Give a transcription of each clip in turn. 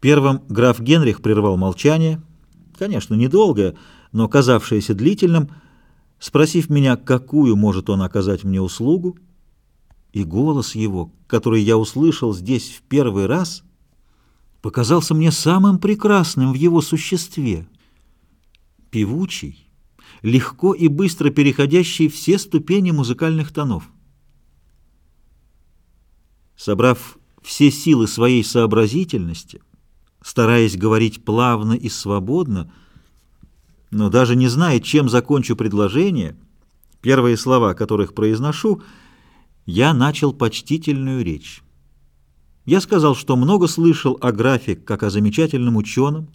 Первым граф Генрих прервал молчание, конечно, недолгое, но казавшееся длительным, спросив меня, какую может он оказать мне услугу, и голос его, который я услышал здесь в первый раз, показался мне самым прекрасным в его существе. Певучий, легко и быстро переходящий все ступени музыкальных тонов. Собрав все силы своей сообразительности, стараясь говорить плавно и свободно, но даже не зная, чем закончу предложение, первые слова, которых произношу, я начал почтительную речь. Я сказал, что много слышал о графе как о замечательном ученом,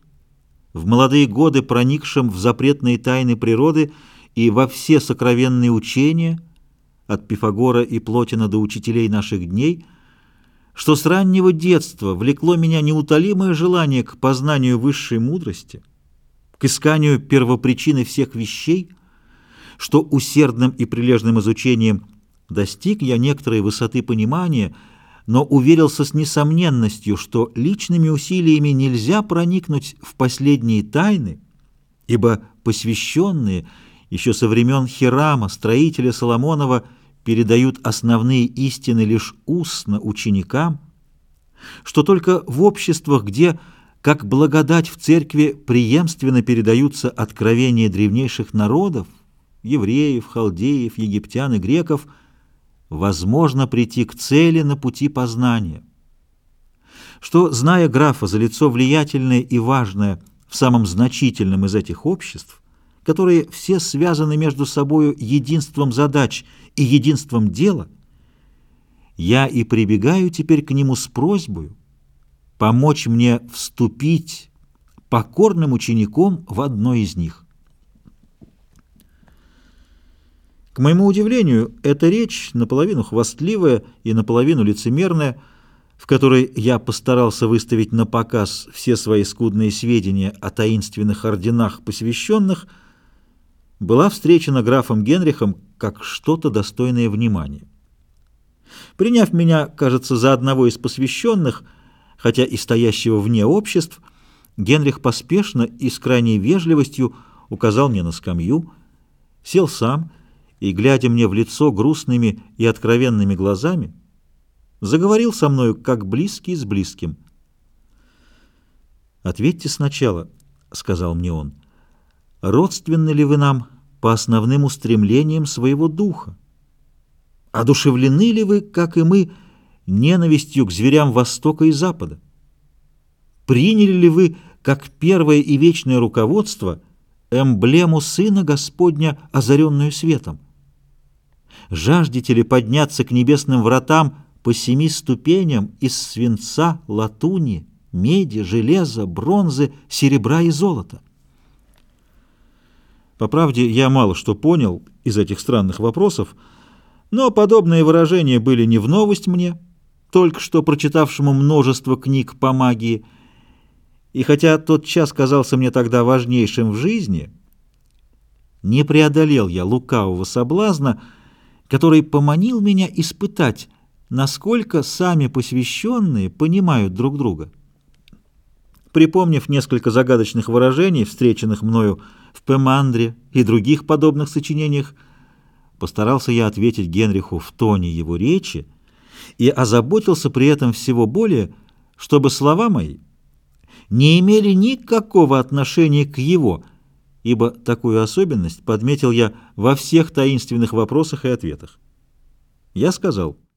в молодые годы проникшем в запретные тайны природы и во все сокровенные учения, от Пифагора и Плотина до учителей наших дней, что с раннего детства влекло меня неутолимое желание к познанию высшей мудрости, к исканию первопричины всех вещей, что усердным и прилежным изучением достиг я некоторой высоты понимания – но уверился с несомненностью, что личными усилиями нельзя проникнуть в последние тайны, ибо посвященные еще со времен Хирама, строителя Соломонова, передают основные истины лишь устно ученикам, что только в обществах, где, как благодать в церкви, преемственно передаются откровения древнейших народов, евреев, халдеев, египтян и греков – возможно прийти к цели на пути познания. Что, зная графа за лицо влиятельное и важное в самом значительном из этих обществ, которые все связаны между собою единством задач и единством дела, я и прибегаю теперь к нему с просьбой помочь мне вступить покорным учеником в одно из них. К моему удивлению, эта речь, наполовину хвастливая и наполовину лицемерная, в которой я постарался выставить на показ все свои скудные сведения о таинственных орденах посвященных, была встречена графом Генрихом как что-то достойное внимания. Приняв меня, кажется, за одного из посвященных, хотя и стоящего вне обществ, Генрих поспешно и с крайней вежливостью указал мне на скамью, сел сам и, глядя мне в лицо грустными и откровенными глазами, заговорил со мною, как близкий с близким. «Ответьте сначала», — сказал мне он, — «родственны ли вы нам по основным устремлениям своего духа? Одушевлены ли вы, как и мы, ненавистью к зверям Востока и Запада? Приняли ли вы, как первое и вечное руководство, эмблему Сына Господня, озаренную светом? Жаждете ли подняться к небесным вратам по семи ступеням из свинца, латуни, меди, железа, бронзы, серебра и золота? По правде, я мало что понял из этих странных вопросов, но подобные выражения были не в новость мне, только что прочитавшему множество книг по магии, и хотя тот час казался мне тогда важнейшим в жизни, не преодолел я лукавого соблазна, который поманил меня испытать, насколько сами посвященные понимают друг друга. Припомнив несколько загадочных выражений, встреченных мною в Пемандре и других подобных сочинениях, постарался я ответить Генриху в тоне его речи и озаботился при этом всего более, чтобы слова мои не имели никакого отношения к его – ибо такую особенность подметил я во всех таинственных вопросах и ответах. Я сказал –